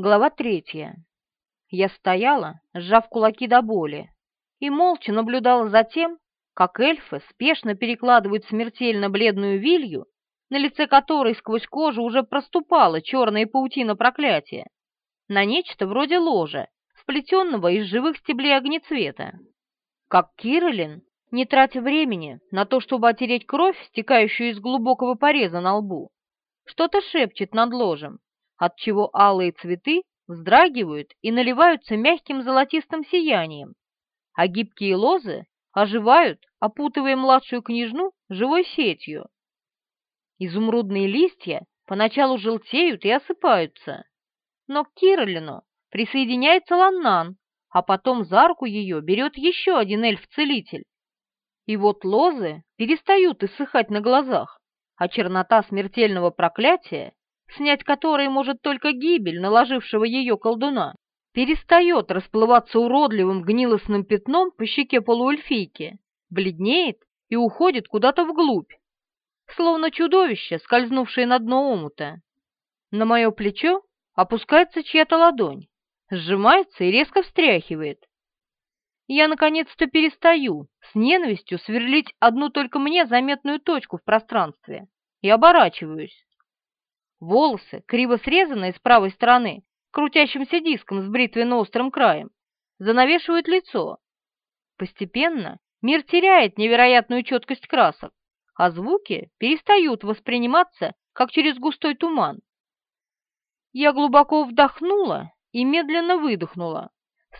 Глава третья. Я стояла, сжав кулаки до боли, и молча наблюдала за тем, как эльфы спешно перекладывают смертельно бледную вилью, на лице которой сквозь кожу уже проступала черная паутина проклятия, на нечто вроде ложа, сплетенного из живых стеблей огнецвета. Как Киролин, не тратя времени на то, чтобы отереть кровь, стекающую из глубокого пореза на лбу, что-то шепчет над ложем, отчего алые цветы вздрагивают и наливаются мягким золотистым сиянием, а гибкие лозы оживают, опутывая младшую княжну живой сетью. Изумрудные листья поначалу желтеют и осыпаются, но к Киролину присоединяется Ланнан, а потом за руку ее берет еще один эльф-целитель. И вот лозы перестают иссыхать на глазах, а чернота смертельного проклятия снять которой может только гибель наложившего ее колдуна, перестает расплываться уродливым гнилостным пятном по щеке полуэльфийки, бледнеет и уходит куда-то вглубь, словно чудовище, скользнувшее на дно омута. На мое плечо опускается чья-то ладонь, сжимается и резко встряхивает. Я наконец-то перестаю с ненавистью сверлить одну только мне заметную точку в пространстве и оборачиваюсь. Волосы, криво срезанные с правой стороны, крутящимся диском с бритвенно-острым краем, занавешивают лицо. Постепенно мир теряет невероятную четкость красок, а звуки перестают восприниматься, как через густой туман. Я глубоко вдохнула и медленно выдохнула,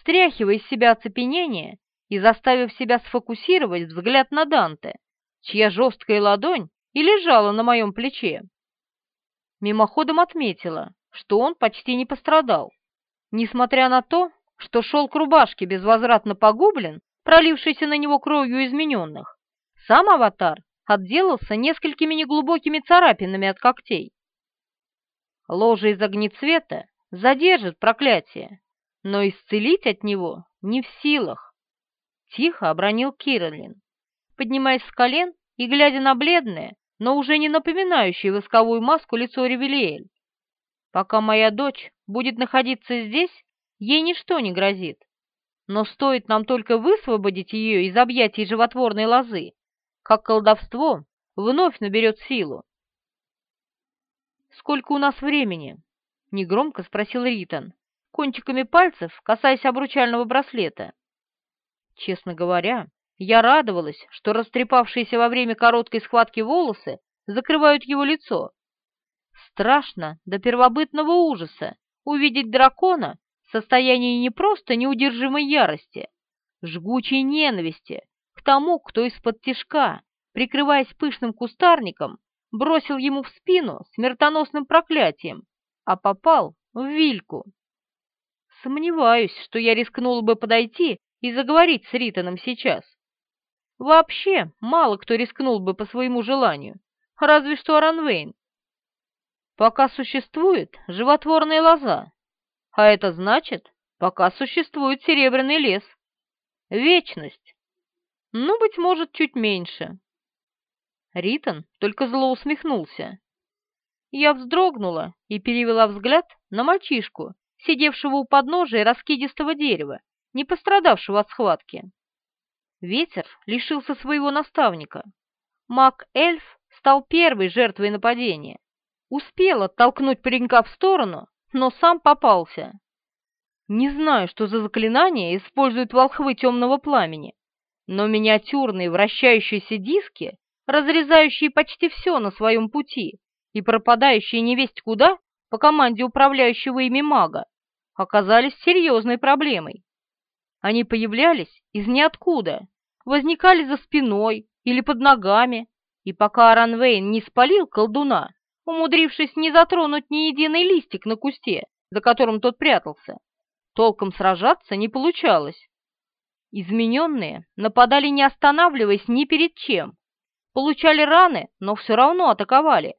стряхивая из себя оцепенение и заставив себя сфокусировать взгляд на Данте, чья жесткая ладонь и лежала на моем плече. Мимоходом отметила, что он почти не пострадал, несмотря на то, что шелк рубашки безвозвратно погублен, пролившийся на него кровью измененных. Сам аватар отделался несколькими неглубокими царапинами от когтей. Ложа из огнецвета задержит проклятие, но исцелить от него не в силах. Тихо обронил Киролин, поднимаясь с колен и глядя на бледное, но уже не напоминающее восковую маску лицо Ревелиэль. Пока моя дочь будет находиться здесь, ей ничто не грозит. Но стоит нам только высвободить ее из объятий животворной лозы, как колдовство вновь наберет силу. «Сколько у нас времени?» — негромко спросил Ритон, кончиками пальцев касаясь обручального браслета. Честно говоря, я радовалась, что растрепавшиеся во время короткой схватки волосы закрывают его лицо. Страшно до первобытного ужаса увидеть дракона в состоянии не просто неудержимой ярости, жгучей ненависти к тому, кто из-под тишка, прикрываясь пышным кустарником, бросил ему в спину смертоносным проклятием, а попал в вильку. Сомневаюсь, что я рискнула бы подойти и заговорить с Ритоном сейчас. Вообще, мало кто рискнул бы по своему желанию, разве что Аранвейн. Пока существует животворная лоза, а это значит, пока существует серебряный лес. Вечность. Ну, быть может, чуть меньше. Ритон только зло усмехнулся. Я вздрогнула и перевела взгляд на мальчишку, сидевшего у подножия раскидистого дерева, не пострадавшего от схватки. Ветер лишился своего наставника. Маг-эльф стал первой жертвой нападения. Успел оттолкнуть паренька в сторону, но сам попался. Не знаю, что за заклинание используют волхвы темного пламени, но миниатюрные вращающиеся диски, разрезающие почти все на своем пути и пропадающие невесть куда по команде управляющего ими мага, оказались серьезной проблемой. Они появлялись из ниоткуда, возникали за спиной или под ногами, и пока Аранвейн не спалил колдуна, умудрившись не затронуть ни единый листик на кусте, за которым тот прятался, толком сражаться не получалось. Измененные нападали не останавливаясь ни перед чем, получали раны, но все равно атаковали.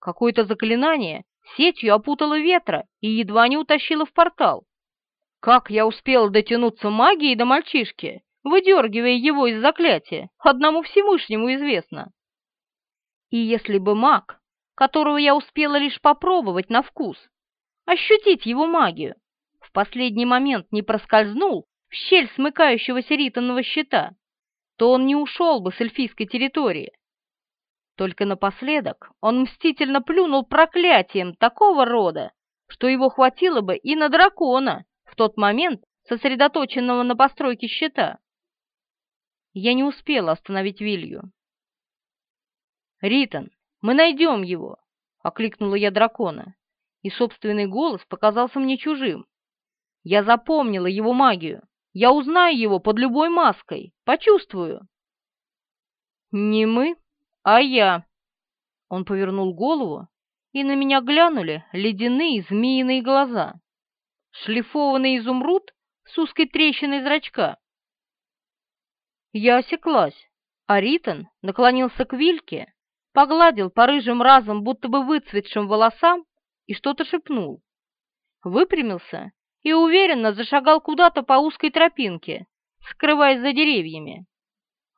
Какое-то заклинание сетью опутало ветра и едва не утащило в портал. Как я успела дотянуться магией до мальчишки, выдергивая его из заклятия, одному Всевышнему известно. И если бы маг, которого я успела лишь попробовать на вкус, ощутить его магию, в последний момент не проскользнул в щель смыкающегося ритонного щита, то он не ушел бы с эльфийской территории. Только напоследок он мстительно плюнул проклятием такого рода, что его хватило бы и на дракона в тот момент, сосредоточенного на постройке щита. Я не успела остановить Вилью. «Ритон, мы найдем его!» — окликнула я дракона, и собственный голос показался мне чужим. Я запомнила его магию. Я узнаю его под любой маской, почувствую. «Не мы, а я!» Он повернул голову, и на меня глянули ледяные змеиные глаза. Шлифованный изумруд с узкой трещиной зрачка. Я осеклась, а Ритон наклонился к Вильке, погладил по рыжим разом, будто бы выцветшим волосам, и что-то шепнул. Выпрямился и уверенно зашагал куда-то по узкой тропинке, скрываясь за деревьями.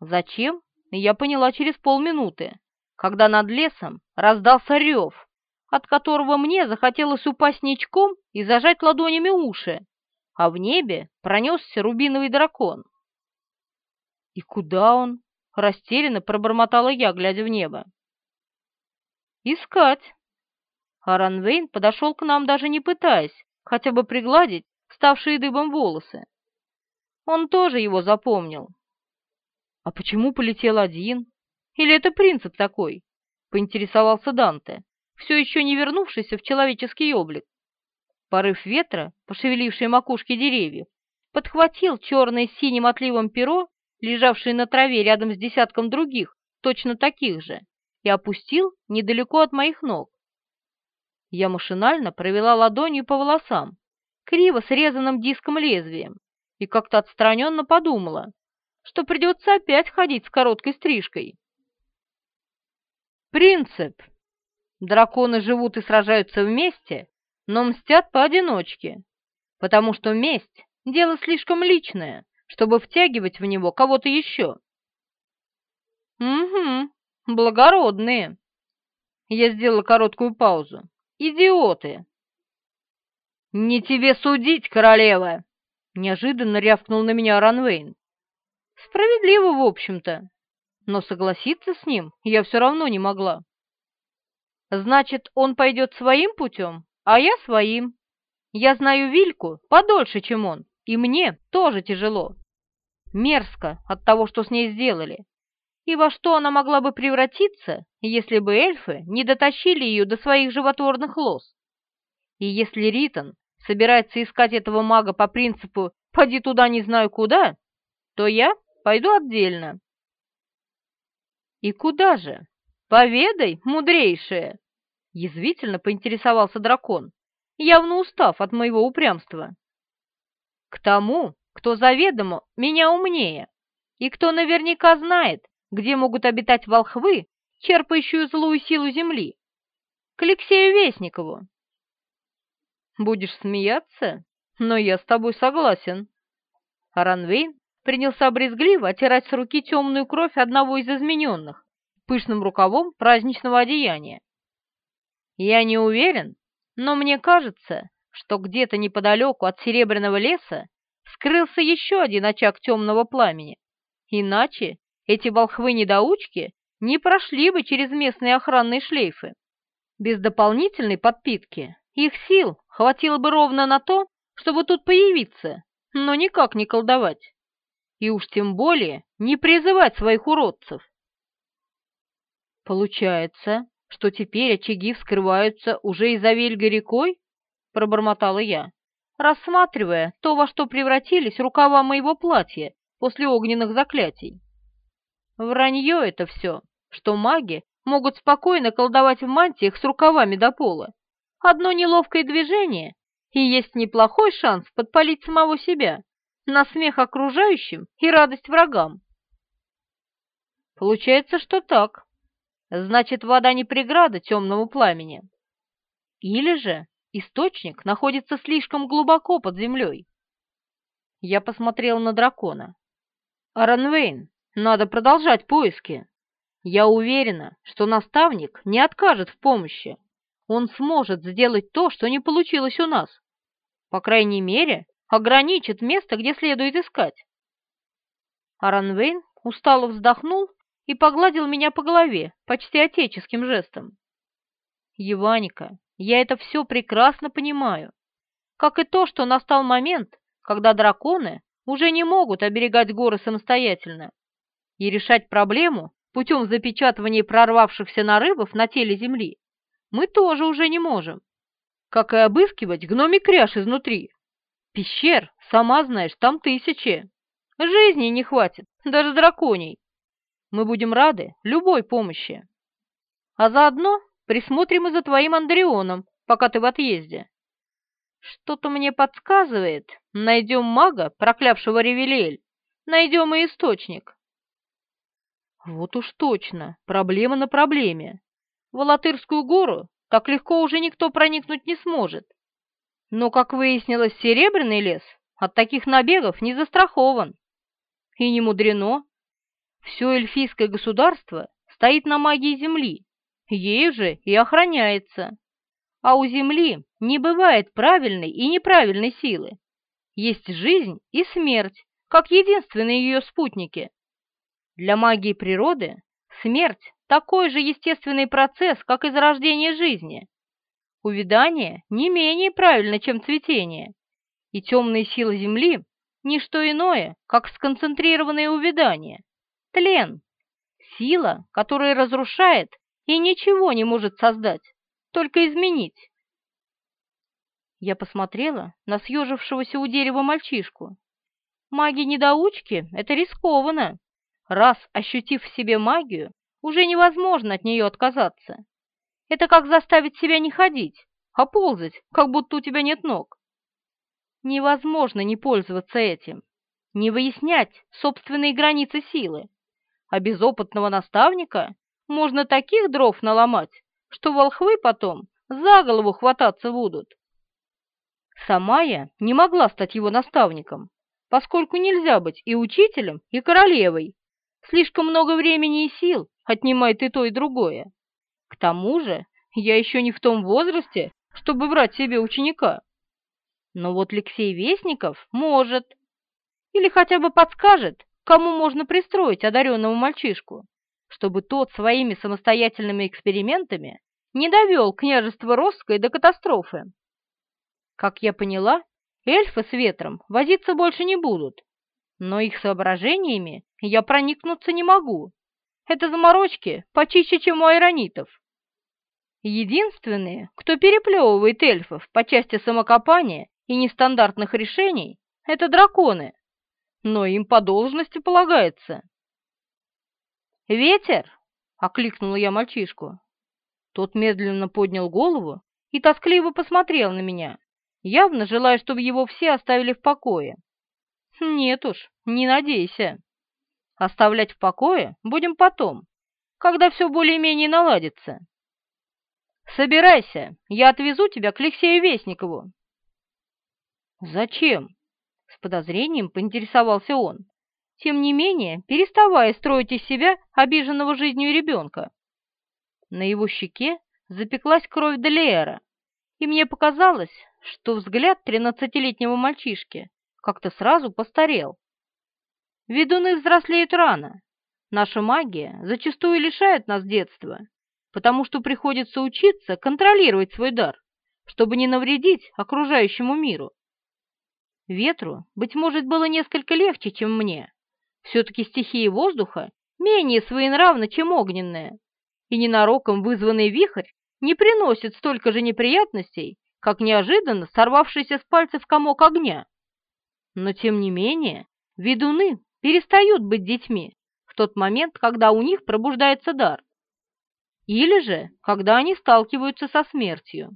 Зачем? Я поняла через полминуты, когда над лесом раздался рев, от которого мне захотелось упасть ничком и зажать ладонями уши, а в небе пронесся рубиновый дракон. «И куда он?» — растерянно пробормотала я, глядя в небо. «Искать». Аранвейн подошел к нам, даже не пытаясь хотя бы пригладить ставшие дыбом волосы. Он тоже его запомнил. «А почему полетел один? Или это принцип такой?» — поинтересовался Данте, все еще не вернувшийся в человеческий облик. Порыв ветра, пошевеливший макушки деревьев, подхватил черное с синим отливом перо, лежавшее на траве рядом с десятком других, точно таких же, и опустил недалеко от моих ног. Я машинально провела ладонью по волосам, криво срезанным диском лезвием, и как-то отстраненно подумала, что придется опять ходить с короткой стрижкой. Принцип. Драконы живут и сражаются вместе, но мстят поодиночке, потому что месть — дело слишком личное, чтобы втягивать в него кого-то еще. Угу, благородные. Я сделала короткую паузу. Идиоты. Не тебе судить, королева! Неожиданно рявкнул на меня Ранвейн. Справедливо, в общем-то, но согласиться с ним я все равно не могла. Значит, он пойдет своим путем? а я своим. Я знаю Вильку подольше, чем он, и мне тоже тяжело. Мерзко от того, что с ней сделали. И во что она могла бы превратиться, если бы эльфы не дотащили ее до своих животворных лос? И если Ритон собирается искать этого мага по принципу «поди туда не знаю куда», то я пойду отдельно. «И куда же? Поведай, мудрейшая!» Язвительно поинтересовался дракон, явно устав от моего упрямства. «К тому, кто заведомо меня умнее, и кто наверняка знает, где могут обитать волхвы, черпающие злую силу земли. К Алексею Вестникову». «Будешь смеяться? Но я с тобой согласен». Аранвейн принялся брезгливо оттирать с руки темную кровь одного из измененных пышным рукавом праздничного одеяния. Я не уверен, но мне кажется, что где-то неподалеку от Серебряного леса скрылся еще один очаг темного пламени. Иначе эти волхвы-недоучки не прошли бы через местные охранные шлейфы. Без дополнительной подпитки их сил хватило бы ровно на то, чтобы тут появиться, но никак не колдовать. И уж тем более не призывать своих уродцев. Получается, что теперь очаги вскрываются уже и за Вельгой рекой?» — пробормотала я, рассматривая то, во что превратились рукава моего платья после огненных заклятий. Вранье это все, что маги могут спокойно колдовать в мантиях с рукавами до пола. Одно неловкое движение, и есть неплохой шанс подпалить самого себя, на смех окружающим и радость врагам. Получается, что так. Значит, вода не преграда темному пламени. Или же источник находится слишком глубоко под землей. Я посмотрел на дракона. Аранвейн, надо продолжать поиски. Я уверена, что наставник не откажет в помощи. он сможет сделать то, что не получилось у нас. По крайней мере, ограничит место, где следует искать. Аранвейн устало вздохнул и погладил меня по голове почти отеческим жестом. «Еваника, я это все прекрасно понимаю, как и то, что настал момент, когда драконы уже не могут оберегать горы самостоятельно, и решать проблему путем запечатывания прорвавшихся нарывов на теле Земли мы тоже уже не можем, как и обыскивать гномий кряж изнутри. Пещер, сама знаешь, там тысячи. Жизни не хватит, даже драконий. Мы будем рады любой помощи. А заодно присмотрим и за твоим Андрионом, пока ты в отъезде. Что-то мне подсказывает, найдем мага, проклявшего Ревелиэль, найдем и источник. Вот уж точно, проблема на проблеме. В гору так легко уже никто проникнуть не сможет. Но, как выяснилось, Серебряный лес от таких набегов не застрахован. И не мудрено. Все эльфийское государство стоит на магии земли, ею же и охраняется. А у земли не бывает правильной и неправильной силы. Есть жизнь и смерть, как единственные ее спутники. Для магии природы смерть – такой же естественный процесс, как и зарождение жизни. Увядание не менее правильно, чем цветение, и темные силы Земли – не что иное, как сконцентрированное увядание, тлен, сила, которая разрушает и ничего не может создать, только изменить. Я посмотрела на съежившегося у дерева мальчишку. Маги-недоучки — это рискованно. Раз ощутив в себе магию, уже невозможно от нее отказаться. Это как заставить себя не ходить, а ползать, как будто у тебя нет ног. Невозможно не пользоваться этим, не выяснять собственные границы силы. А без опытного наставника можно таких дров наломать, что волхвы потом за голову хвататься будут. Сама я не могла стать его наставником, поскольку нельзя быть и учителем, и королевой. Слишком много времени и сил отнимает и то, и другое. К тому же я еще не в том возрасте, чтобы брать себе ученика. Но вот Алексей Вестников может. Или хотя бы подскажет, кому можно пристроить одаренному мальчишку, чтобы тот своими самостоятельными экспериментами не довел княжество Росское до катастрофы. Как я поняла, эльфы с ветром возиться больше не будут, но их соображениями я проникнуться не могу. Это заморочки почище, чем у айронитов. Единственные, кто переплевывает эльфов по части самокопания и нестандартных решений, это драконы, но им по должности полагается. «Ветер!» — окликнула я мальчишку. Тот медленно поднял голову и тоскливо посмотрел на меня явно желая, чтобы его все оставили в покое. Нет уж, не надейся. Оставлять в покое будем потом, когда все более-менее наладится. Собирайся, я отвезу тебя к Алексею Вестникову. Зачем? С подозрением поинтересовался он, тем не менее переставая строить из себя обиженного жизнью ребенка. На его щеке запеклась кровь Делиэра, и мне показалось, что взгляд тринадцатилетнего мальчишки как-то сразу постарел. Ведуны взрослеют рано. Наша магия зачастую лишает нас детства, потому что приходится учиться контролировать свой дар, чтобы не навредить окружающему миру. Ветру, быть может, было несколько легче, чем мне. Все-таки стихия воздуха менее своенравна, чем огненная, и ненароком вызванный вихрь не приносит столько же неприятностей, как неожиданно сорвавшийся с пальцев комок огня. Но, тем не менее, ведуны перестают быть детьми в тот момент, когда у них пробуждается дар, или же, когда они сталкиваются со смертью.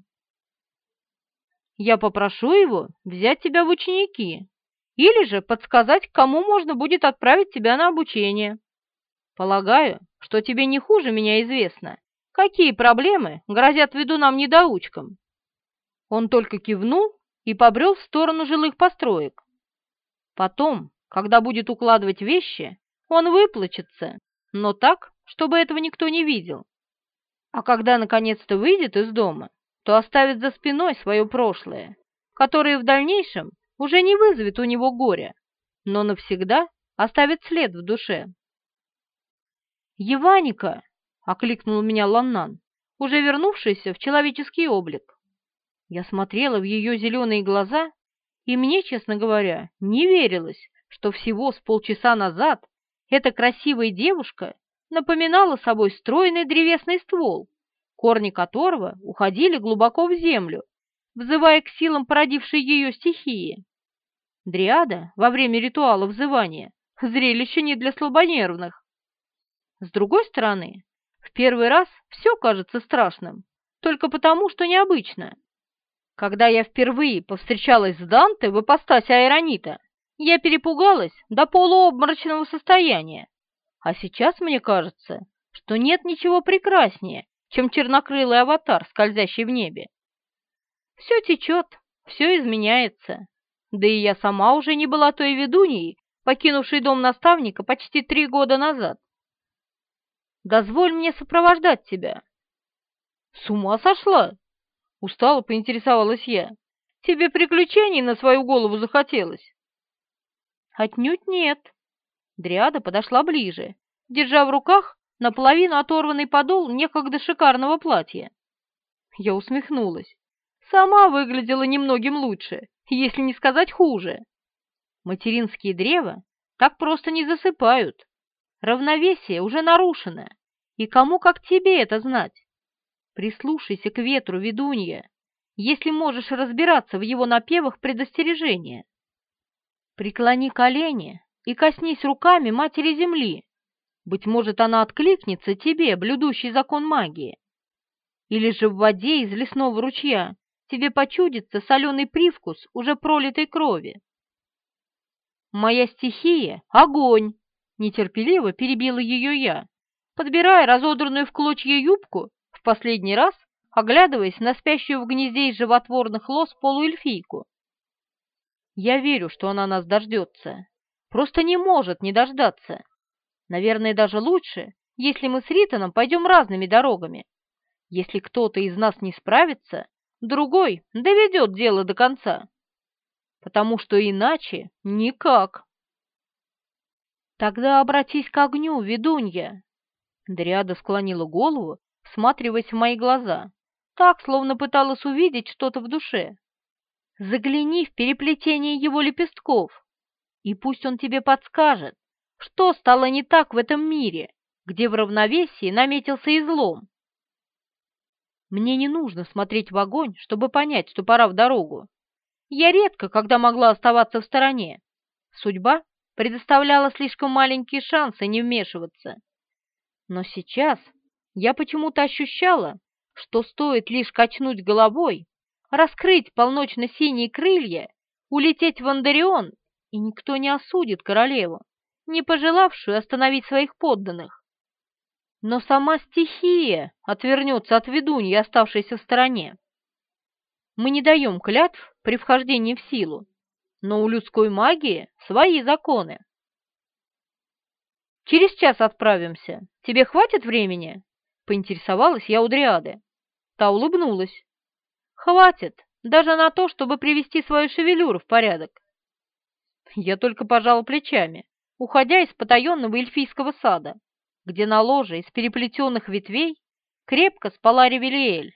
Я попрошу его взять тебя в ученики, или же подсказать, кому можно будет отправить тебя на обучение. Полагаю, что тебе не хуже меня известно, какие проблемы грозят ведунам-недоучкам. Он только кивнул и побрел в сторону жилых построек. Потом, когда будет укладывать вещи, он выплачется, но так, чтобы этого никто не видел. А когда наконец-то выйдет из дома, то оставит за спиной свое прошлое, которое в дальнейшем уже не вызовет у него горя, но навсегда оставит след в душе. «Еваника!» — окликнул меня Ланнан, уже вернувшийся в человеческий облик. Я смотрела в ее зеленые глаза, и мне, честно говоря, не верилось, что всего с полчаса назад эта красивая девушка напоминала собой стройный древесный ствол, корни которого уходили глубоко в землю, взывая к силам породившей ее стихии. Дриада во время ритуала взывания – зрелище не для слабонервных. С другой стороны, в первый раз все кажется страшным, только потому, что необычно. Когда я впервые повстречалась с Данте в ипостаси Айронита, я перепугалась до полуобморочного состояния. А сейчас мне кажется, что нет ничего прекраснее, чем чернокрылый аватар, скользящий в небе. Все течет, все изменяется. Да и я сама уже не была той ведуньей, покинувшей дом наставника почти три года назад. Дозволь мне сопровождать тебя. С ума сошла? Устало поинтересовалась я. Тебе приключений на свою голову захотелось? Отнюдь нет. Дриада подошла ближе, держа в руках наполовину оторванный подол некогда шикарного платья. Я усмехнулась. Сама выглядела немногим лучше, если не сказать хуже. Материнские древа так просто не засыпают. Равновесие уже нарушено, и кому как тебе это знать? Прислушайся к ветру, ведунья, если можешь разбираться в его напевах предостережения. Преклони колени и коснись руками Матери Земли. Быть может, она откликнется тебе, блюдущий закон магии. Или же в воде из лесного ручья тебе почудится соленый привкус уже пролитой крови. Моя стихия — огонь, нетерпеливо перебила ее я, подбирая разодранную в клочья юбку, в последний раз оглядываясь на спящую в гнезде из животворных лос полуэльфийку. Я верю, что она нас дождется. Просто не может не дождаться. Наверное, даже лучше, если мы с Ритоном пойдем разными дорогами. Если кто-то из нас не справится, другой доведет дело до конца. Потому что иначе никак. Тогда обратись к огню, ведунья. Дриада склонила голову, всматриваясь в мои глаза, так, словно пыталась увидеть что-то в душе. Загляни в переплетение его лепестков, и пусть он тебе подскажет, что стало не так в этом мире, где в равновесии наметился излом. Мне не нужно смотреть в огонь, чтобы понять, что пора в дорогу. Я редко, когда могла оставаться в стороне. Судьба предоставляла слишком маленькие шансы не вмешиваться. Но сейчас я почему-то ощущала, что стоит лишь качнуть головой, раскрыть полночно-синие крылья, улететь в Андарион, и никто не осудит королеву, не пожелавшую остановить своих подданных. Но сама стихия отвернется от ведуньи, оставшейся в стороне. Мы не даем клятв при вхождении в силу, но у людской магии свои законы. «Через час отправимся. Тебе хватит времени?» — поинтересовалась я у Дриады. Та улыбнулась. Хватит, даже на то, чтобы привести свою шевелюру в порядок. Я только пожал плечами, уходя из потаенного эльфийского сада, где на ложе из переплетенных ветвей крепко спала Ревелиэль.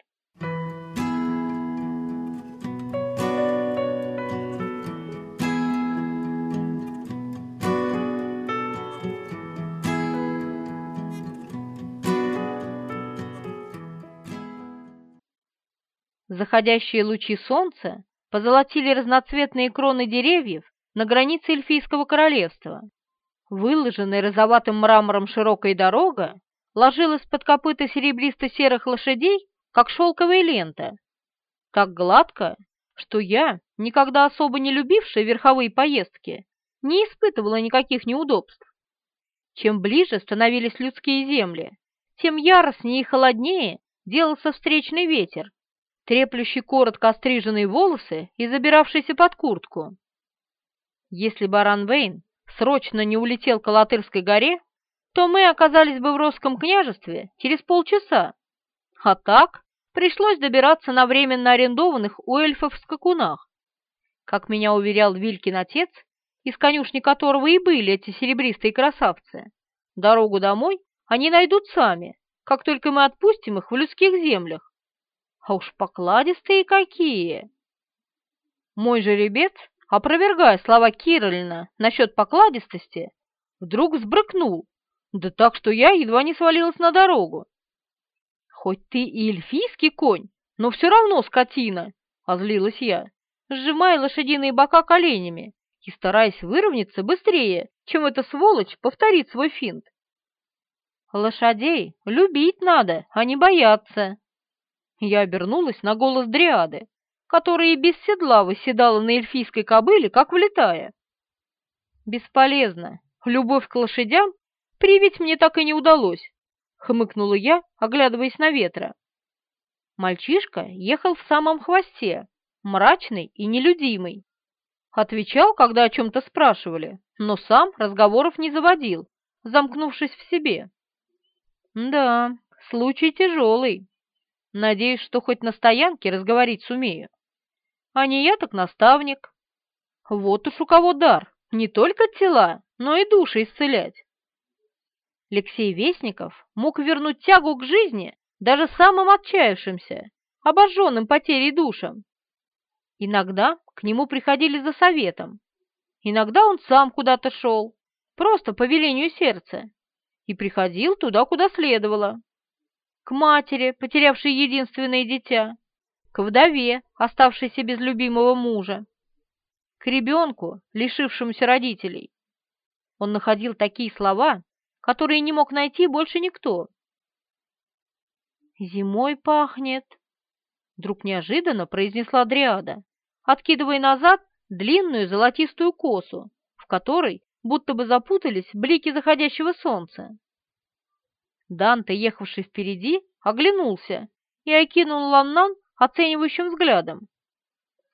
Заходящие лучи солнца позолотили разноцветные кроны деревьев на границе эльфийского королевства. Выложенная розоватым мрамором широкая дорога ложилась под копыта серебристо-серых лошадей, как шелковая лента. Так гладко, что я, никогда особо не любившая верховые поездки, не испытывала никаких неудобств. Чем ближе становились людские земли, тем яростнее и холоднее делался встречный ветер, треплющий коротко остриженные волосы и забиравшийся под куртку. Если баран Вейн срочно не улетел к Алатырской горе, то мы оказались бы в Росском княжестве через полчаса. А так, пришлось добираться на временно арендованных у эльфов скакунах. Как меня уверял Вилькин отец, из конюшни которого и были эти серебристые красавцы, дорогу домой они найдут сами, как только мы отпустим их в людских землях. А уж покладистые какие! Мой жеребец, опровергая слова Кириллина насчет покладистости, вдруг взбрыкнул, да так, что я едва не свалилась на дорогу. «Хоть ты и эльфийский конь, но все равно скотина!» — озлилась я, сжимая лошадиные бока коленями и стараясь выровняться быстрее, чем эта сволочь повторит свой финт. «Лошадей любить надо, а не бояться!» Я обернулась на голос Дриады, которая и без седла выседала на эльфийской кобыле, как влетая. «Бесполезно. Любовь к лошадям привить мне так и не удалось», — хмыкнула я, оглядываясь на ветра. Мальчишка ехал в самом хвосте, мрачный и нелюдимый. Отвечал, когда о чем-то спрашивали, но сам разговоров не заводил, замкнувшись в себе. Да, случай тяжелый. Надеюсь, что хоть на стоянке разговорить сумею. А не я, так наставник. Вот уж у кого дар, не только тела, но и души исцелять. Алексей Вестников мог вернуть тягу к жизни даже самым отчаявшимся, обожженным потерей душам. Иногда к нему приходили за советом, иногда он сам куда-то шел, просто по велению сердца, и приходил туда, куда следовало к матери, потерявшей единственное дитя, к вдове, оставшейся без любимого мужа, к ребенку, лишившемуся родителей. Он находил такие слова, которые не мог найти больше никто. «Зимой пахнет», — вдруг неожиданно произнесла Дриада, откидывая назад длинную золотистую косу, в которой будто бы запутались блики заходящего солнца. Данте, ехавший впереди, оглянулся и окинул Ланнан оценивающим взглядом.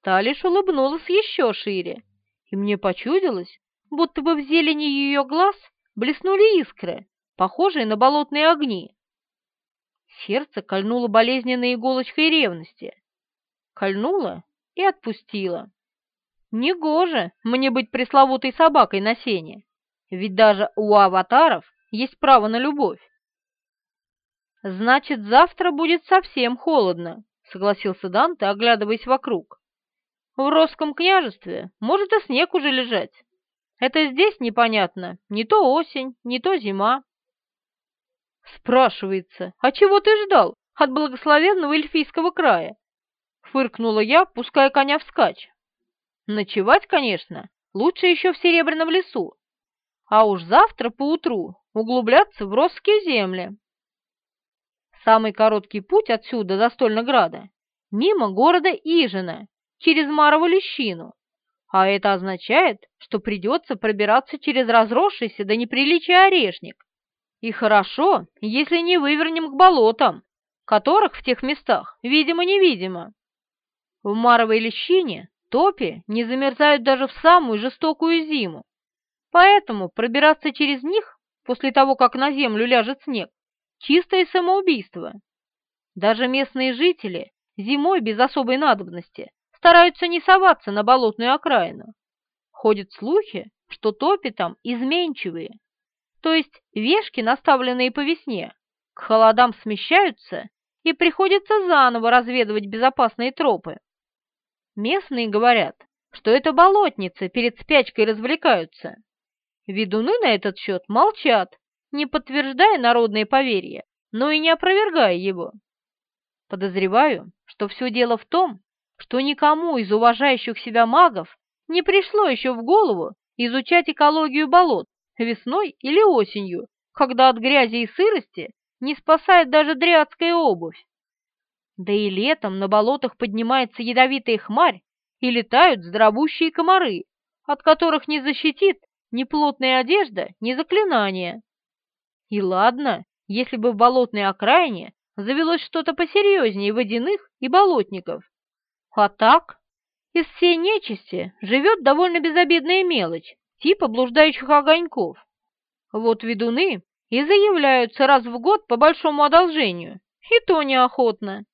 Та лишь улыбнулась еще шире, и мне почудилось, будто бы в зелени ее глаз блеснули искры, похожие на болотные огни. Сердце кольнуло болезненной иголочкой ревности. Кольнуло и отпустило. Негоже мне быть пресловутой собакой на сене, ведь даже у аватаров есть право на любовь. «Значит, завтра будет совсем холодно», — согласился Данте, оглядываясь вокруг. «В Росском княжестве может и снег уже лежать. Это здесь непонятно, не то осень, не то зима». «Спрашивается, а чего ты ждал от благословенного эльфийского края?» Фыркнула я, пуская коня вскачь. «Ночевать, конечно, лучше еще в Серебряном лесу, а уж завтра поутру углубляться в Росские земли». Самый короткий путь отсюда, до Стольнограда, мимо города Ижина, через Марову лещину, а это означает, что придется пробираться через разросшийся до неприличия орешник. И хорошо, если не вывернем к болотам, которых в тех местах видимо-невидимо. В Маровой лещине топи не замерзают даже в самую жестокую зиму, поэтому пробираться через них после того, как на землю ляжет снег, Чистое самоубийство. Даже местные жители зимой без особой надобности стараются не соваться на болотную окраину. Ходят слухи, что топи там изменчивые, то есть вешки, наставленные по весне, к холодам смещаются и приходится заново разведывать безопасные тропы. Местные говорят, что это болотницы перед спячкой развлекаются. Ведуны на этот счет молчат не подтверждая народное поверье, но и не опровергая его. Подозреваю, что все дело в том, что никому из уважающих себя магов не пришло еще в голову изучать экологию болот весной или осенью, когда от грязи и сырости не спасает даже дрядская обувь. Да и летом на болотах поднимается ядовитая хмарь и летают здравущие комары, от которых не защитит ни плотная одежда, ни заклинание. И ладно, если бы в болотной окраине завелось что-то посерьезнее водяных и болотников. А так, из всей нечисти живет довольно безобидная мелочь, типа блуждающих огоньков. Вот ведуны и заявляются раз в год по большому одолжению, и то неохотно.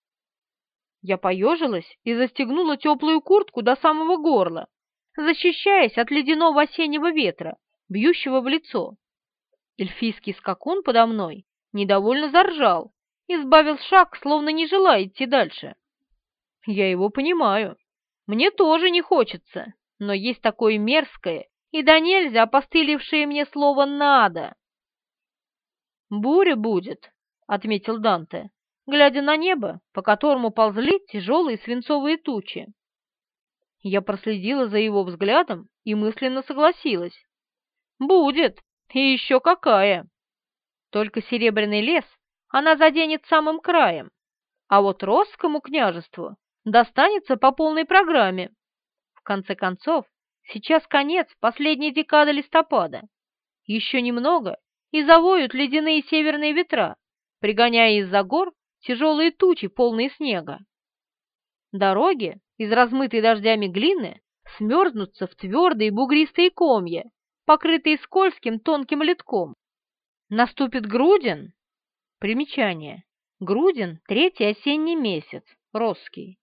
Я поежилась и застегнула теплую куртку до самого горла, защищаясь от ледяного осеннего ветра, бьющего в лицо. Эльфийский скакун подо мной недовольно заржал и сбавил шаг, словно не желая идти дальше. Я его понимаю. Мне тоже не хочется, но есть такое мерзкое и да нельзя опостылевшее мне слово «надо». «Буря будет», — отметил Данте, глядя на небо, по которому ползли тяжелые свинцовые тучи. Я проследила за его взглядом и мысленно согласилась. «Будет, и еще какая!» Только серебряный лес она заденет самым краем, а вот Росскому княжеству достанется по полной программе. В конце концов, сейчас конец последней декады листопада. Еще немного, и завоют ледяные северные ветра, пригоняя из-за гор тяжелые тучи, полные снега. Дороги из размытой дождями глины смерзнутся в твердые бугристые комья, покрытые скользким тонким литком. Наступит грудин. Примечание. Грудин — третий осенний месяц, Росский.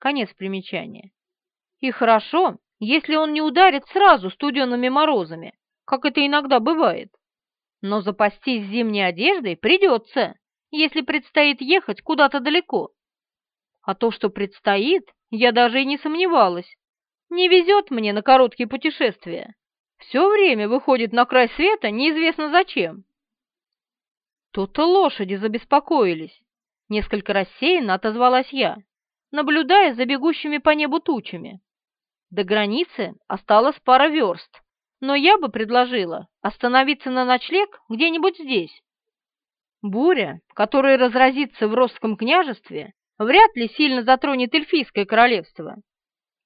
Конец примечания. И хорошо, если он не ударит сразу студенными морозами, как это иногда бывает. Но запастись зимней одеждой придется, если предстоит ехать куда-то далеко. А то, что предстоит, я даже и не сомневалась. Не везет мне на короткие путешествия. Все время выходит на край света неизвестно зачем. Тут-то лошади забеспокоились. Несколько рассеянно отозвалась я, наблюдая за бегущими по небу тучами. До границы осталось пара верст, но я бы предложила остановиться на ночлег где-нибудь здесь. Буря, которая разразится в Росском княжестве, вряд ли сильно затронет эльфийское королевство.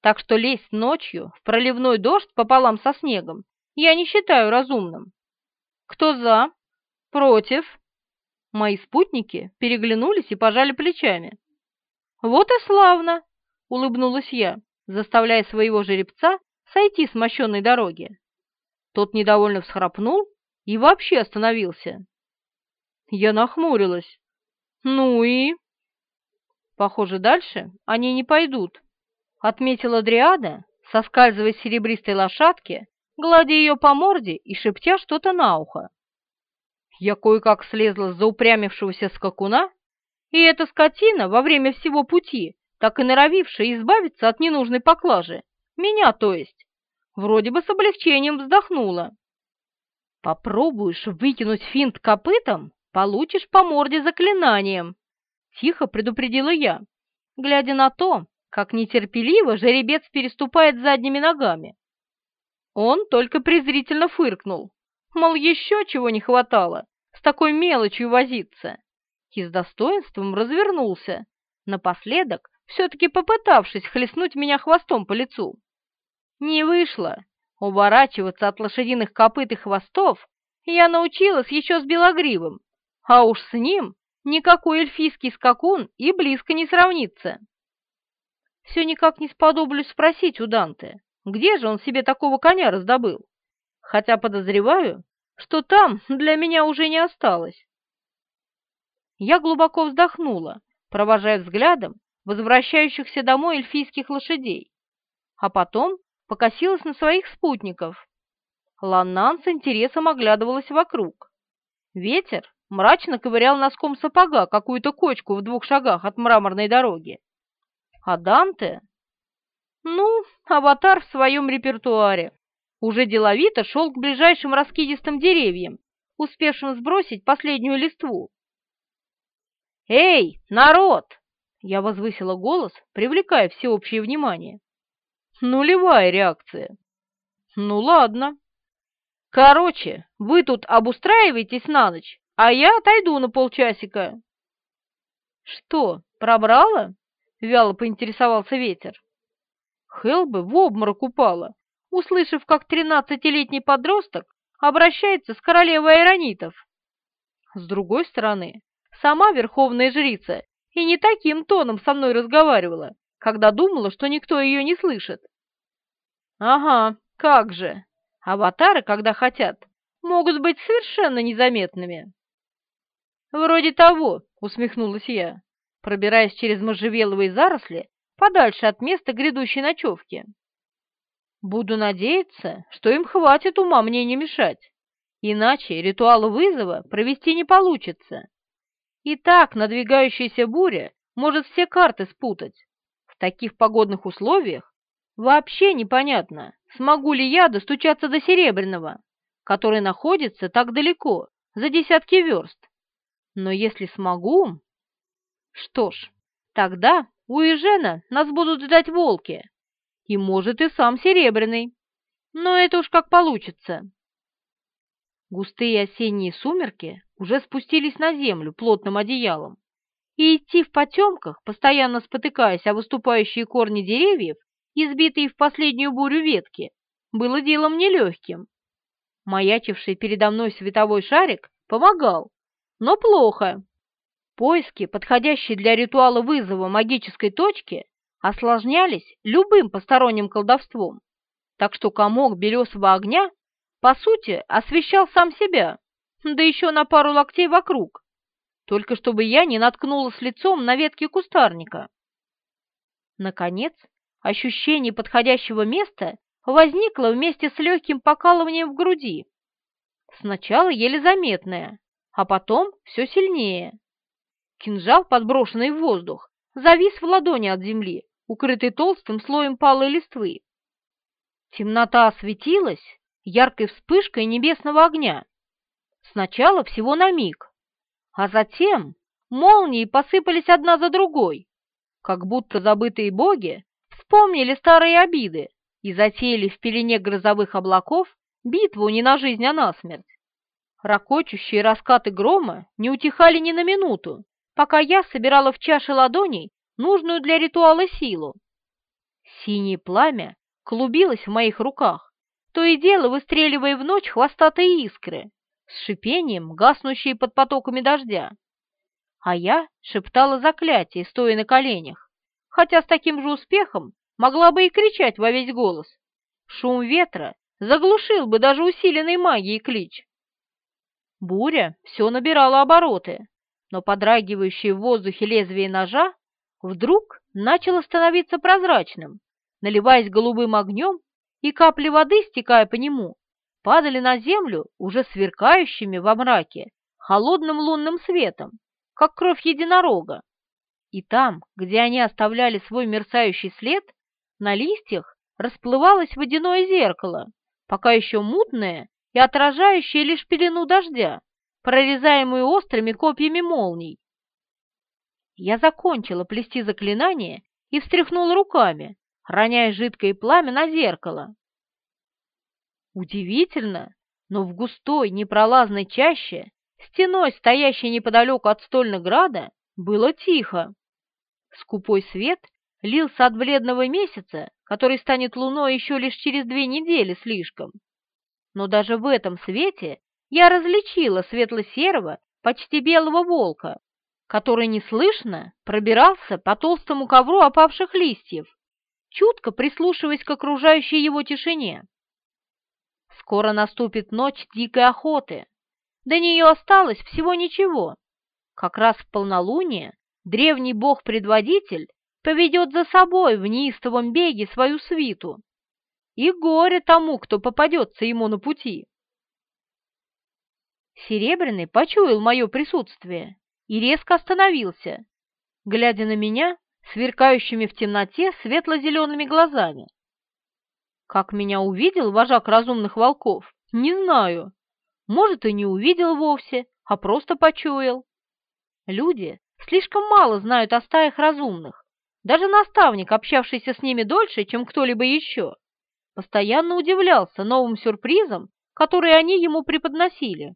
Так что лезть ночью в проливной дождь пополам со снегом я не считаю разумным. Кто за? Против? Мои спутники переглянулись и пожали плечами. Вот и славно, улыбнулась я, заставляя своего жеребца сойти с мощенной дороги. Тот недовольно всхрапнул и вообще остановился. Я нахмурилась. Ну и... Похоже, дальше они не пойдут, отметила Дриада, соскальзывая с серебристой лошадки, гладя ее по морде и шепча что-то на ухо. Я кое-как слезла с заупрямившегося скакуна, и эта скотина во время всего пути, так и норовившая избавиться от ненужной поклажи, меня то есть, вроде бы с облегчением вздохнула. «Попробуешь выкинуть финт копытом, получишь по морде заклинанием», — тихо предупредила я, глядя на то, как нетерпеливо жеребец переступает задними ногами. Он только презрительно фыркнул, мол, еще чего не хватало, с такой мелочью возиться, и с достоинством развернулся, напоследок все-таки попытавшись хлестнуть меня хвостом по лицу. Не вышло. Уворачиваться от лошадиных копыт и хвостов я научилась еще с Белогривым, а уж с ним никакой эльфийский скакун и близко не сравнится. Все никак не сподоблюсь спросить у Данте, где же он себе такого коня раздобыл, хотя подозреваю, что там для меня уже не осталось. Я глубоко вздохнула, провожая взглядом возвращающихся домой эльфийских лошадей, а потом покосилась на своих спутников. Ланнан с интересом оглядывалась вокруг. Ветер мрачно ковырял носком сапога какую-то кочку в двух шагах от мраморной дороги. А Данте? Ну, аватар в своем репертуаре. Уже деловито шел к ближайшим раскидистым деревьям, успевшим сбросить последнюю листву. «Эй, народ!» Я возвысила голос, привлекая всеобщее внимание. Нулевая реакция. Ну ладно. Короче, вы тут обустраиваетесь на ночь, а я отойду на полчасика. Что, пробрала? Вяло поинтересовался ветер. Хелбы в обморок упала, услышав, как тринадцатилетний подросток обращается с королевой айронитов. С другой стороны, сама верховная жрица и не таким тоном со мной разговаривала, когда думала, что никто ее не слышит. Ага, как же. Аватары, когда хотят, могут быть совершенно незаметными. Вроде того, усмехнулась я. Пробираясь через можжевеловые заросли подальше от места грядущей ночевки. Буду надеяться, что им хватит ума мне не мешать, иначе ритуал вызова провести не получится. И так надвигающаяся буря может все карты спутать. В таких погодных условиях вообще непонятно, смогу ли я достучаться до Серебряного, который находится так далеко, за десятки верст. Но если смогу... Что ж, тогда у Ижена нас будут ждать волки, и, может, и сам Серебряный. Но это уж как получится. Густые осенние сумерки уже спустились на землю плотным одеялом, и идти в потемках, постоянно спотыкаясь о выступающие корни деревьев, избитые в последнюю бурю ветки, было делом нелегким. Маячивший передо мной световой шарик помогал, но плохо. Поиски, подходящие для ритуала вызова магической точки, осложнялись любым посторонним колдовством, так что комок белесого огня, по сути, освещал сам себя, да еще на пару локтей вокруг, только чтобы я не наткнулась лицом на ветки кустарника. Наконец, ощущение подходящего места возникло вместе с легким покалыванием в груди. Сначала еле заметное, а потом все сильнее. Кинжал, подброшенный в воздух, завис в ладони от земли, укрытый толстым слоем палой листвы. Темнота осветилась яркой вспышкой небесного огня. Сначала всего на миг, а затем молнии посыпались одна за другой, как будто забытые боги вспомнили старые обиды и затеяли в пелене грозовых облаков битву не на жизнь, а на смерть. Рокочущие раскаты грома не утихали ни на минуту, пока я собирала в чаше ладоней нужную для ритуала силу. Синее пламя клубилось в моих руках, то и дело выстреливая в ночь хвостатые искры, с шипением, гаснущие под потоками дождя. А я шептала заклятие, стоя на коленях, хотя с таким же успехом могла бы и кричать во весь голос. Шум ветра заглушил бы даже усиленный магией клич. Буря все набирала обороты, но подрагивающее в воздухе лезвие ножа вдруг начало становиться прозрачным, наливаясь голубым огнем, и капли воды, стекая по нему, падали на землю уже сверкающими во мраке холодным лунным светом, как кровь единорога. И там, где они оставляли свой мерцающий след, на листьях расплывалось водяное зеркало, пока еще мутное и отражающее лишь пелену дождя, прорезаемую острыми копьями молний. Я закончила плести заклинание и встряхнула руками, роняя жидкое пламя на зеркало. Удивительно, но в густой непролазной чаще, стеной, стоящей неподалеку от Стольнограда, было тихо. Скупой свет лился от бледного месяца, который станет луной еще лишь через две недели слишком но даже в этом свете я различила светло-серого, почти белого волка, который неслышно пробирался по толстому ковру опавших листьев, чутко прислушиваясь к окружающей его тишине. Скоро наступит ночь дикой охоты. До нее осталось всего ничего. Как раз в полнолуние древний бог-предводитель поведет за собой в неистовом беге свою свиту, и горе тому, кто попадется ему на пути. Серебряный почуял мое присутствие и резко остановился, глядя на меня сверкающими в темноте светло-зелеными глазами. Как меня увидел вожак разумных волков, не знаю. Может, и не увидел вовсе, а просто почуял. Люди слишком мало знают о стаях разумных. Даже наставник, общавшийся с ними дольше, чем кто-либо еще, постоянно удивлялся новым сюрпризам, которые они ему преподносили.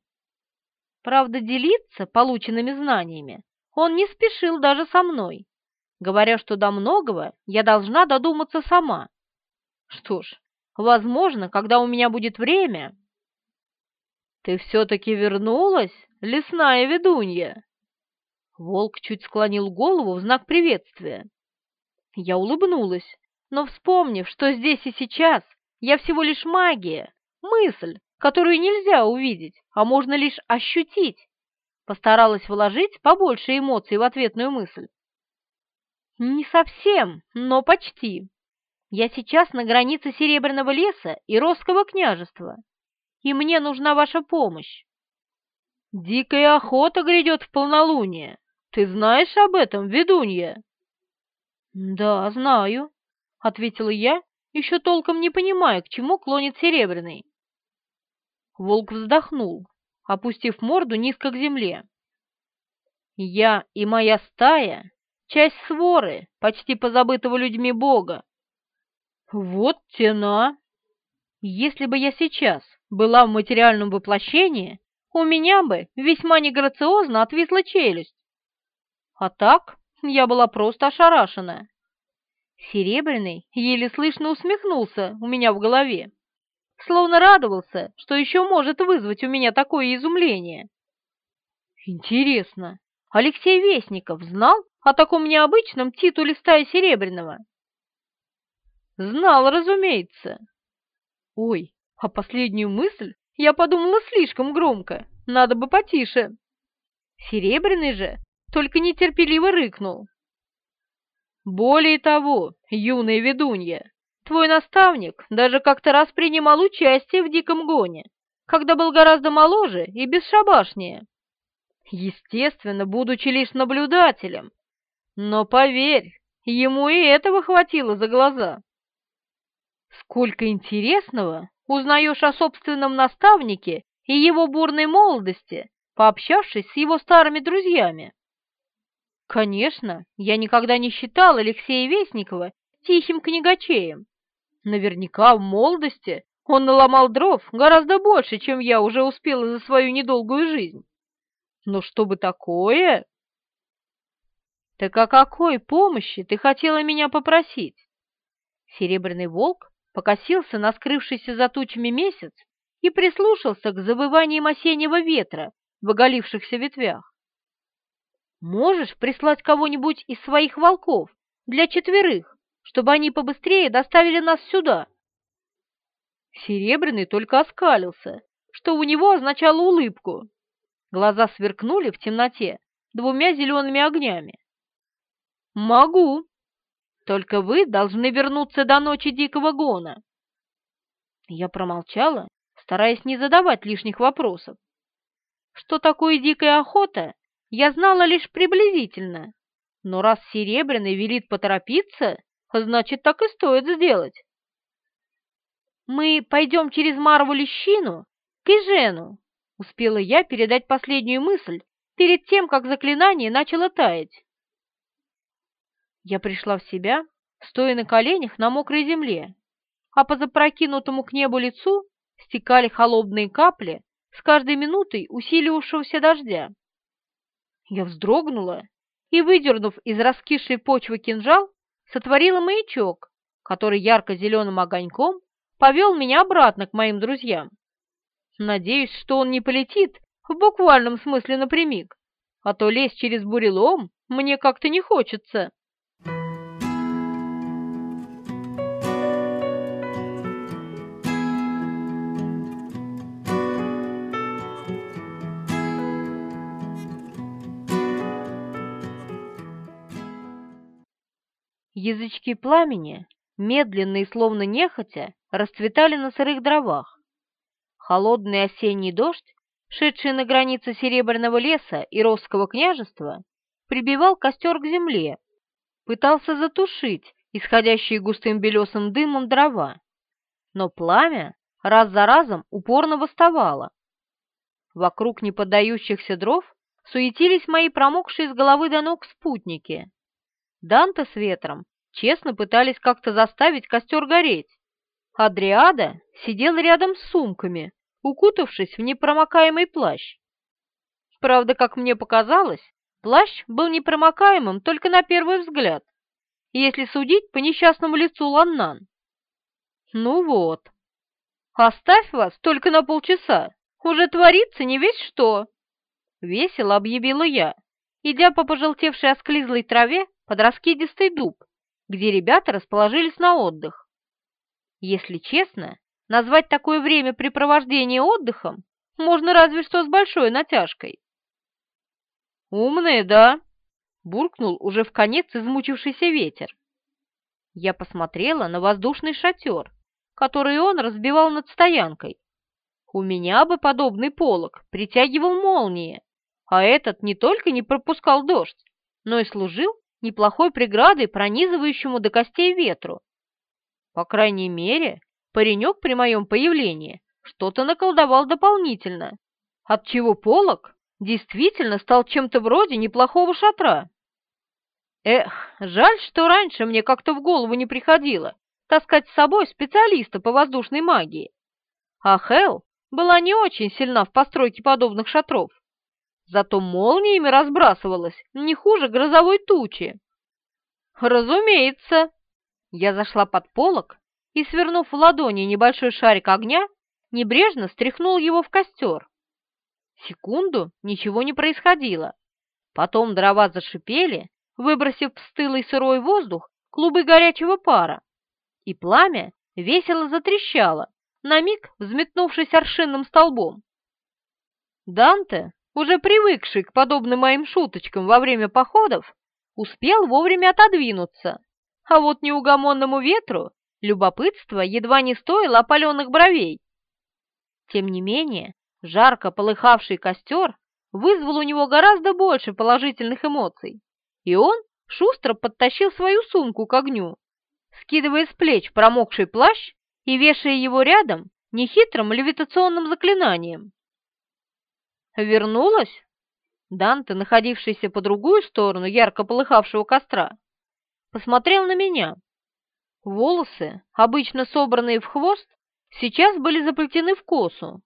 Правда, делиться полученными знаниями он не спешил даже со мной, говоря, что до многого я должна додуматься сама. Что ж, возможно, когда у меня будет время... «Ты все-таки вернулась, лесная ведунья?» Волк чуть склонил голову в знак приветствия. Я улыбнулась, но вспомнив, что здесь и сейчас я всего лишь магия, мысль, которую нельзя увидеть, а можно лишь ощутить, постаралась вложить побольше эмоций в ответную мысль. Не совсем, но почти. Я сейчас на границе Серебряного леса и Росского княжества, и мне нужна ваша помощь. Дикая охота грядет в полнолуние. Ты знаешь об этом, ведунья? Да, знаю, — ответила я, еще толком не понимая, к чему клонит Серебряный. Волк вздохнул, опустив морду низко к земле. «Я и моя стая — часть своры, почти позабытого людьми бога. Вот тена! Если бы я сейчас была в материальном воплощении, у меня бы весьма неграциозно отвисла челюсть. А так я была просто ошарашена. Серебряный еле слышно усмехнулся у меня в голове словно радовался, что еще может вызвать у меня такое изумление. Интересно, Алексей Вестников знал о таком необычном титуле стаи Серебряного? Знал, разумеется. Ой, а последнюю мысль я подумала слишком громко, надо бы потише. Серебряный же только нетерпеливо рыкнул. Более того, юная ведунья, Твой наставник даже как-то раз принимал участие в диком гоне, когда был гораздо моложе и бесшабашнее. Естественно, будучи лишь наблюдателем. Но поверь, ему и этого хватило за глаза. Сколько интересного узнаешь о собственном наставнике и его бурной молодости, пообщавшись с его старыми друзьями. Конечно, я никогда не считал Алексея Вестникова тихим книгачеем, Наверняка в молодости он наломал дров гораздо больше, чем я уже успела за свою недолгую жизнь. Но чтобы такое... Так о какой помощи ты хотела меня попросить? Серебряный волк покосился на скрывшийся за тучами месяц и прислушался к завываниям осеннего ветра в оголившихся ветвях. Можешь прислать кого-нибудь из своих волков для четверых, чтобы они побыстрее доставили нас сюда. Серебряный только оскалился, что у него означало улыбку. Глаза сверкнули в темноте двумя зелеными огнями. «Могу. Только вы должны вернуться до ночи дикого гона». Я промолчала, стараясь не задавать лишних вопросов. Что такое дикая охота, я знала лишь приблизительно, но раз Серебряный велит поторопиться, значит, так и стоит сделать. Мы пойдем через Марву лещину к Ижену, успела я передать последнюю мысль перед тем, как заклинание начало таять. Я пришла в себя, стоя на коленях на мокрой земле, а по запрокинутому к небу лицу стекали холодные капли с каждой минутой усиливавшегося дождя. Я вздрогнула и, выдернув из раскисшей почвы кинжал, сотворила маячок, который ярко-зеленым огоньком повел меня обратно к моим друзьям. Надеюсь, что он не полетит в буквальном смысле напрямик, а то лезть через бурелом мне как-то не хочется. Язычки пламени, медленно и словно нехотя, расцветали на сырых дровах. Холодный осенний дождь, шедший на границе Серебряного леса и Росского княжества, прибивал костер к земле, пытался затушить исходящие густым белесым дымом дрова, но пламя раз за разом упорно восставало. Вокруг неподдающихся дров суетились мои промокшие с головы до ног спутники. Данте с ветром честно пытались как-то заставить костер гореть. Адриада сидел рядом с сумками, укутавшись в непромокаемый плащ. Правда, как мне показалось, плащ был непромокаемым только на первый взгляд, если судить по несчастному лицу Ланнан. Ну вот. Оставь вас только на полчаса, уже творится не весь что. Весело объявила я, идя по пожелтевшей осклизлой траве под раскидистый дуб, где ребята расположились на отдых. Если честно, назвать такое времяпрепровождение отдыхом можно разве что с большой натяжкой. «Умные, да?» буркнул уже в конец измучившийся ветер. Я посмотрела на воздушный шатер, который он разбивал над стоянкой. У меня бы подобный полог притягивал молнии, а этот не только не пропускал дождь, но и служил неплохой преградой пронизывающему до костей ветру. По крайней мере, паренек при моем появлении что-то наколдовал дополнительно, отчего полог действительно стал чем-то вроде неплохого шатра. Эх, жаль, что раньше мне как-то в голову не приходило таскать с собой специалиста по воздушной магии. А Хел была не очень сильна в постройке подобных шатров. Зато молниями разбрасывалась не хуже грозовой тучи. Разумеется. Я зашла под полок и, свернув в ладони небольшой шарик огня, небрежно стряхнул его в костер. Секунду ничего не происходило. Потом дрова зашипели, выбросив в стылый сырой воздух клубы горячего пара, и пламя весело затрещало, на миг взметнувшись аршинным столбом. Данте, уже привыкший к подобным моим шуточкам во время походов, успел вовремя отодвинуться, а вот неугомонному ветру любопытство едва не стоило опаленных бровей. Тем не менее, жарко полыхавший костер вызвал у него гораздо больше положительных эмоций, и он шустро подтащил свою сумку к огню, скидывая с плеч промокший плащ и вешая его рядом нехитрым левитационным заклинанием. «Вернулась?» Данте, находившийся по другую сторону ярко полыхавшего костра, посмотрел на меня. Волосы, обычно собранные в хвост, сейчас были заплетены в косу,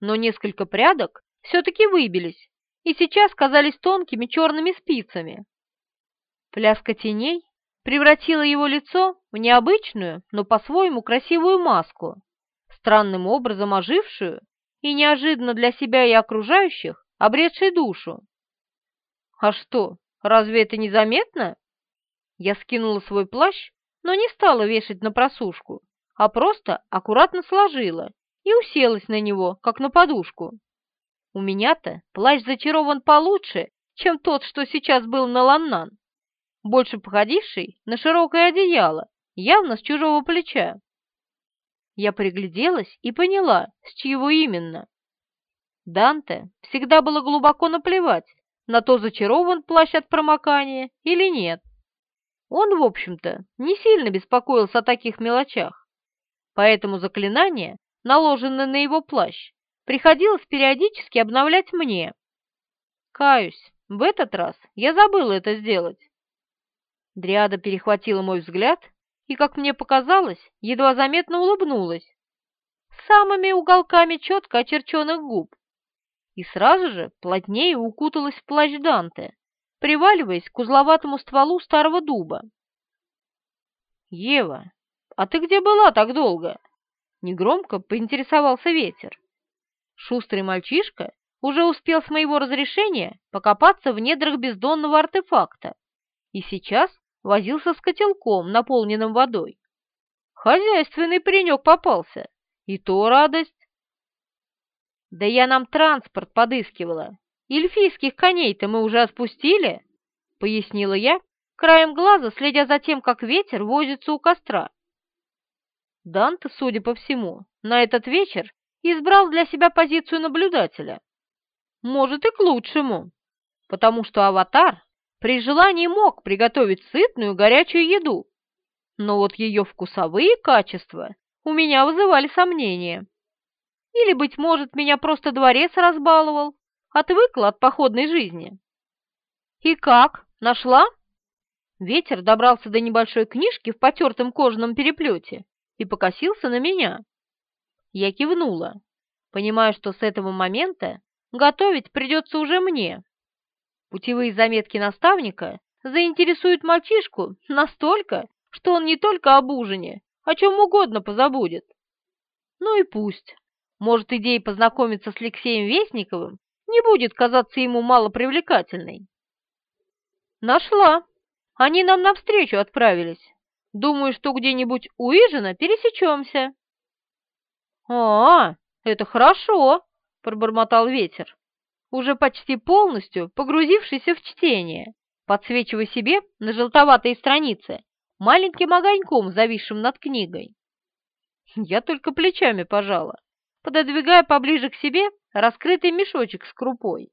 но несколько прядок все-таки выбились и сейчас казались тонкими черными спицами. Пляска теней превратила его лицо в необычную, но по-своему красивую маску, странным образом ожившую и неожиданно для себя и окружающих обретшей душу. А что, разве это незаметно? Я скинула свой плащ, но не стала вешать на просушку, а просто аккуратно сложила и уселась на него, как на подушку. У меня-то плащ зачарован получше, чем тот, что сейчас был на Ланнан больше походивший на широкое одеяло, явно с чужого плеча. Я пригляделась и поняла, с чьего именно. Данте всегда было глубоко наплевать на то, зачарован плащ от промокания или нет. Он, в общем-то, не сильно беспокоился о таких мелочах, поэтому заклинание, наложенное на его плащ, приходилось периодически обновлять мне. Каюсь, в этот раз я забыла это сделать. Дриада перехватила мой взгляд и, как мне показалось, едва заметно улыбнулась, самыми уголками четко очерченных губ, и сразу же плотнее укуталась в плащ Данте, приваливаясь к узловатому стволу старого дуба. «Ева, а ты где была так долго?» Негромко поинтересовался ветер. Шустрый мальчишка уже успел с моего разрешения покопаться в недрах бездонного артефакта и сейчас возился с котелком, наполненным водой. Хозяйственный паренек попался, и то радость. Да я нам транспорт подыскивала. Эльфийских коней-то мы уже отпустили, пояснила я, краем глаза следя за тем, как ветер возится у костра. Данте, судя по всему, на этот вечер избрал для себя позицию наблюдателя. Может, и к лучшему, потому что аватар при желании мог приготовить сытную горячую еду, но вот ее вкусовые качества у меня вызывали сомнения. Или, быть может, меня просто дворец разбаловал, отвыкла от походной жизни. «И как? Нашла?» Ветер добрался до небольшой книжки в потертом кожаном переплете и покосился на меня. Я кивнула, понимая, что с этого момента готовить придется уже мне. Путевые заметки наставника заинтересуют мальчишку настолько, что он не только об ужине, о чем угодно позабудет. Ну и пусть. Может, идея познакомиться с Алексеем Вестниковым не будет казаться ему малопривлекательной. Нашла. Они нам навстречу отправились. Думаю, что где-нибудь у Ижина пересечемся. «А, это хорошо!» — пробормотал ветер уже почти полностью погрузившийся в чтение подсвечивая себе на желтоватой странице маленьким огоньком, зависшим над книгой. Я только плечами пожала, пододвигая поближе к себе раскрытый мешочек с крупой.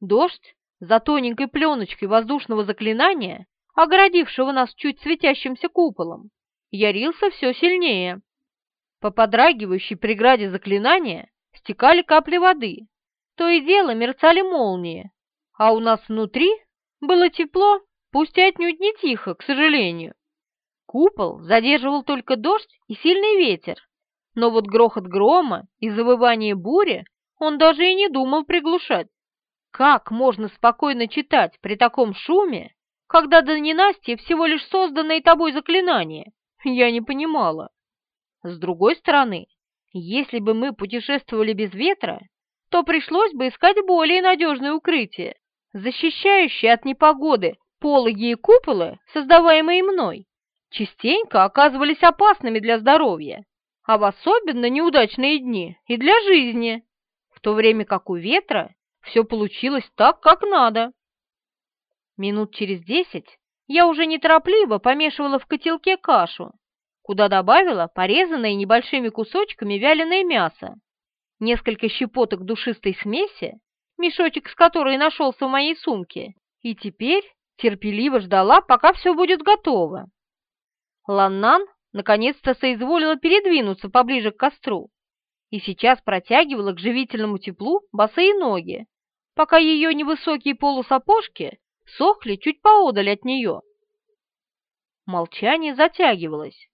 Дождь за тоненькой пленочкой воздушного заклинания, оградившего нас чуть светящимся куполом, ярился все сильнее. По подрагивающей преграде заклинания стекали капли воды, то и дело мерцали молнии, а у нас внутри было тепло, пусть и отнюдь не тихо, к сожалению. Купол задерживал только дождь и сильный ветер, но вот грохот грома и завывание бури он даже и не думал приглушать. Как можно спокойно читать при таком шуме, когда до ненастья всего лишь созданное тобой заклинание? Я не понимала. С другой стороны, если бы мы путешествовали без ветра, то пришлось бы искать более надежное укрытие, защищающее от непогоды пологи и куполы, создаваемые мной, частенько оказывались опасными для здоровья, а в особенно неудачные дни и для жизни, в то время как у ветра все получилось так, как надо. Минут через десять я уже неторопливо помешивала в котелке кашу, куда добавила порезанное небольшими кусочками вяленое мясо, несколько щепоток душистой смеси, мешочек с которой нашелся в моей сумке, и теперь терпеливо ждала, пока все будет готово. Ланнан наконец-то соизволила передвинуться поближе к костру и сейчас протягивала к живительному теплу босые ноги, пока ее невысокие полусапожки сохли чуть поодаль от нее. Молчание затягивалось.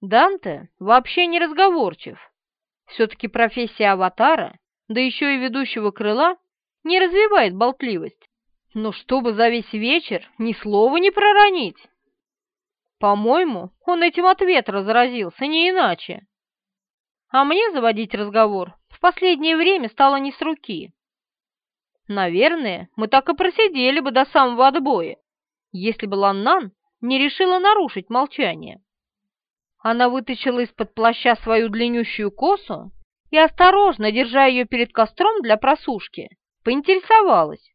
Данте вообще не разговорчив. Все-таки профессия аватара, да еще и ведущего крыла, не развивает болтливость. Но чтобы за весь вечер ни слова не проронить. По-моему, он этим от ветра заразился, не иначе. А мне заводить разговор в последнее время стало не с руки. Наверное, мы так и просидели бы до самого отбоя, если бы Ланнан не решила нарушить молчание. Она вытащила из-под плаща свою длиннющую косу и, осторожно держа ее перед костром для просушки, поинтересовалась.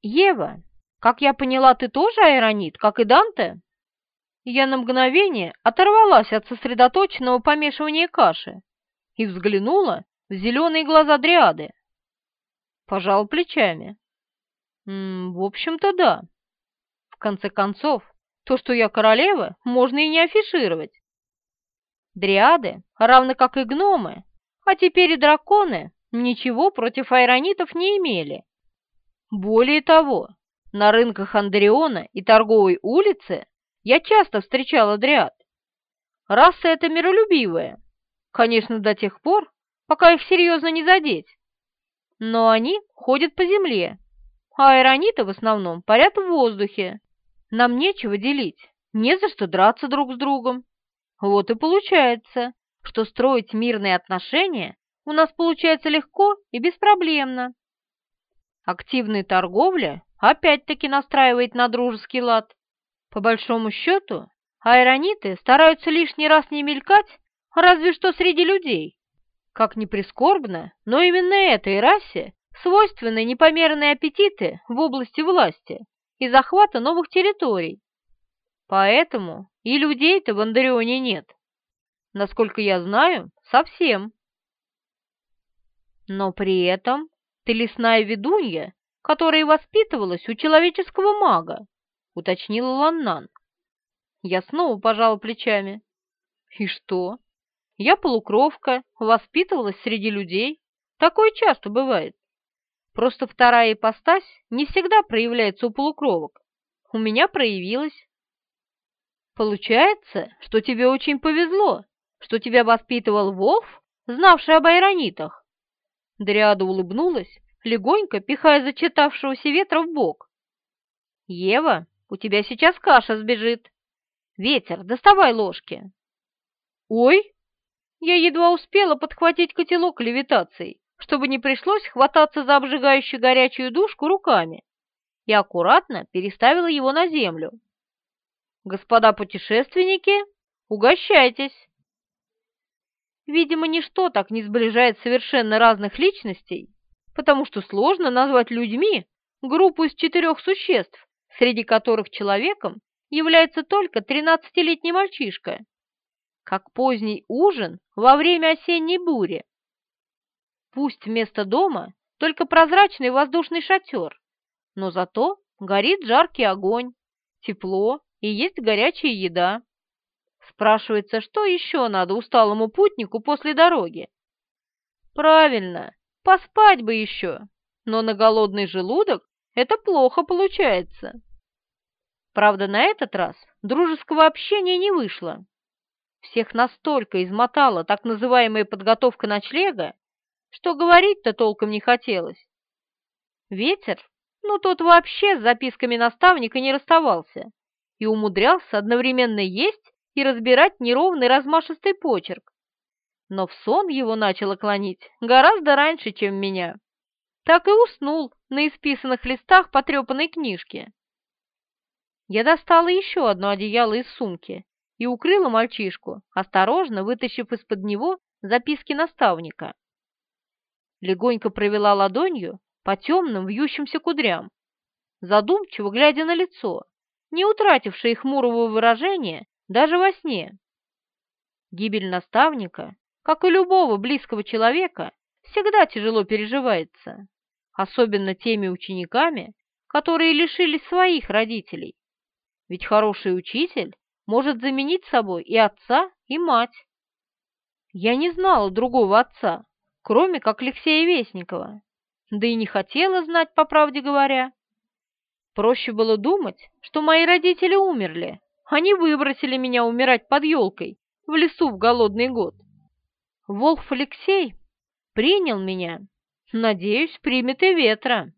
«Ева, как я поняла, ты тоже аэронит, как и Данте?» Я на мгновение оторвалась от сосредоточенного помешивания каши и взглянула в зеленые глаза Дриады. Пожал плечами. В общем-то, да. В конце концов, то, что я королева, можно и не афишировать. Дриады, равно как и гномы, а теперь и драконы, ничего против айронитов не имели. Более того, на рынках Андреона и торговой улице я часто встречала дриад. Раса эта миролюбивая, конечно, до тех пор, пока их серьезно не задеть. Но они ходят по земле, а аэрониты в основном парят в воздухе. Нам нечего делить, не за что драться друг с другом. Вот и получается, что строить мирные отношения у нас получается легко и беспроблемно. Активная торговля опять-таки настраивает на дружеский лад. По большому счету, аэрониты стараются лишний раз не мелькать, разве что среди людей. Как ни прискорбно, но именно этой расе свойственны непомерные аппетиты в области власти и захвата новых территорий. Поэтому и людей-то в Андарионе нет. Насколько я знаю, совсем. Но при этом ты лесная ведунья, которая воспитывалась у человеческого мага, уточнила Ланнан. Я снова пожала плечами. И что? Я полукровка, воспитывалась среди людей. Такое часто бывает. Просто вторая ипостась не всегда проявляется у полукровок. У меня проявилась. Получается, что тебе очень повезло, что тебя воспитывал Волф, знавший об айронитах. Дриада улыбнулась, легонько пихая зачитавшегося ветра в бок. «Ева, у тебя сейчас каша сбежит. Ветер, доставай ложки». «Ой!» Я едва успела подхватить котелок левитацией, чтобы не пришлось хвататься за обжигающую горячую душку руками, и аккуратно переставила его на землю. «Господа путешественники, угощайтесь!» Видимо, ничто так не сближает совершенно разных личностей, потому что сложно назвать людьми группу из четырех существ, среди которых человеком является только тринадцатилетний мальчишка, как поздний ужин во время осенней бури. Пусть вместо дома только прозрачный воздушный шатер, но зато горит жаркий огонь, тепло и есть горячая еда. Спрашивается, что еще надо усталому путнику после дороги? Правильно, поспать бы еще, но на голодный желудок это плохо получается. Правда, на этот раз дружеского общения не вышло. Всех настолько измотала так называемая подготовка ночлега, что говорить-то толком не хотелось. Ветер, ну тот вообще с записками наставника не расставался и умудрялся одновременно есть и разбирать неровный размашистый почерк. Но в сон его начало клонить гораздо раньше, чем меня. Так и уснул на исписанных листах потрепанной книжки. Я достала еще одно одеяло из сумки и укрыла мальчишку, осторожно вытащив из-под него записки наставника. Легонько провела ладонью по темным вьющимся кудрям, задумчиво глядя на лицо, не утратившее хмурого выражения даже во сне. Гибель наставника, как и любого близкого человека, всегда тяжело переживается, особенно теми учениками, которые лишились своих родителей. Ведь хороший учитель может заменить собой и отца, и мать. Я не знала другого отца, кроме как Алексея Вестникова, да и не хотела знать, по правде говоря. Проще было думать, что мои родители умерли, они выбросили меня умирать под елкой в лесу в голодный год. Волх Алексей принял меня, надеюсь, примет и ветра.